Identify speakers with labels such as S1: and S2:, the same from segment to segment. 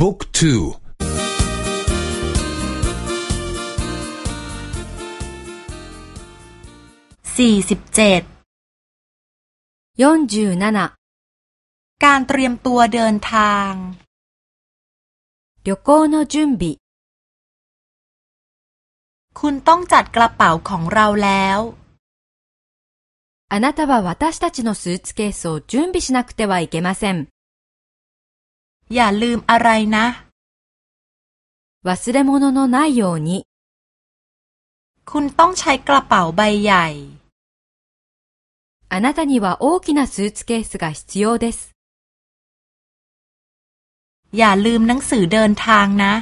S1: บุ๊กทู
S2: สี่สิบเจ็ดการเตรียมตัวเดินทาง
S3: 旅行の準備
S2: คุณต้องจัดกระเป๋าของเราแล้ว
S3: あなたは私たちのスーツケースを準備しなくてはいけません。
S2: อย่าลืมอะไรนะ
S3: 忘れ物のないように。
S2: คุณต้องใช้กระเป๋าใบใหญ่
S3: あなたには大きなスーツケースが必要です。
S2: อย่าลืมหนังสือเดินทางนะ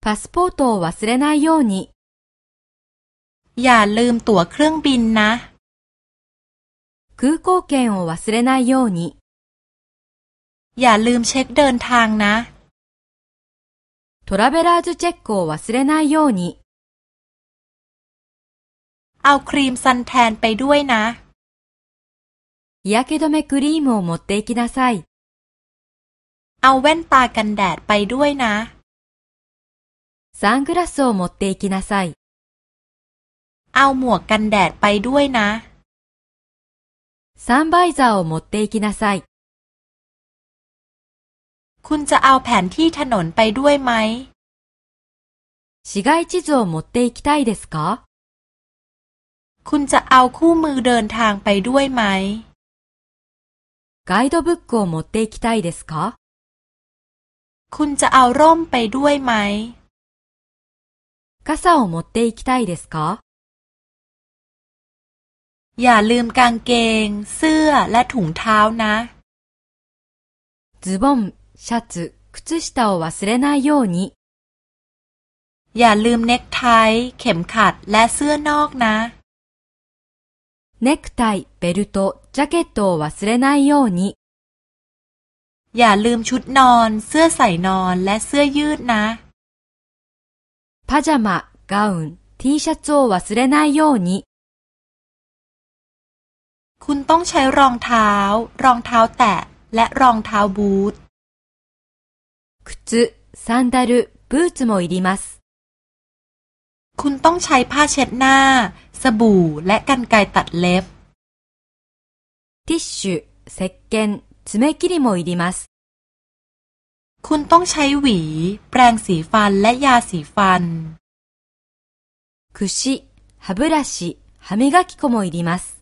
S3: パスポートを忘れないように。
S2: อย่าลืมตั๋วเครื่องบินนะ
S3: 空港券を忘れないように。
S2: อย่าลืมเช็คเดินทางนะ
S3: トラベラーズチェックを忘れないように。
S2: เอาครีมซันแทนไปด้วยนะ
S3: 日焼け止めクリームを持っていきなさい。
S2: เอาแว่นตากันแดดไปด้วยนะ
S3: サングラスを持っていきなさい。
S2: เอาหมวกกันแดดไปด้วยนะ
S3: サンバイザーを持っていきなさい。
S2: คุณจะเอาแผนที่ถนนไปด้วยไหม
S3: 市街地図を持っていきたいですか
S2: คุณจะเอาคู่มือเดินทางไปด้วยไหม
S3: ガイドブックを持っていきたいですか
S2: คุณจะเอาร่มไปด้วยไหม
S3: 傘を持っていきたいですか
S2: อย่าลืมกางเกง เสื้อและถุงเท้านะ
S3: ズボン、 シャツ、靴下を忘れないように。
S2: อย่าลืมเน็กไท เข็มขัดและเสื้อนอกนะ
S3: ネクタイ、ベルト、ジャケットを忘れないように。
S2: อย่าลืมชุดนอน เสื้อใส่นอนและเสื้อยืดนะ
S3: パジャマ、ガウン、T シャツを忘れないように。
S2: คุณต้องใช้รองเท้า รองเท้าแตะ และรองเท้าบูท
S3: 靴、サンダル、ブーツもいります。
S2: คุณต้องใช้ผ้าเช็ดหน้า สบู่ และกรรไกรตัดเล็บ
S3: ティッシュ、石鹸、爪切りもいります。
S2: คุณต้องใช้หวี แปรงสีฟัน และยาสีฟัน
S3: 櫛、歯ブラシ、歯磨き粉もいります。